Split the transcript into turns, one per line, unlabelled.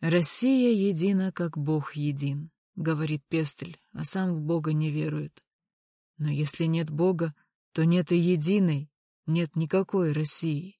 «Россия едина, как Бог един», — говорит Пестель, а сам в Бога не верует. Но если нет Бога, то нет и единой, нет никакой России.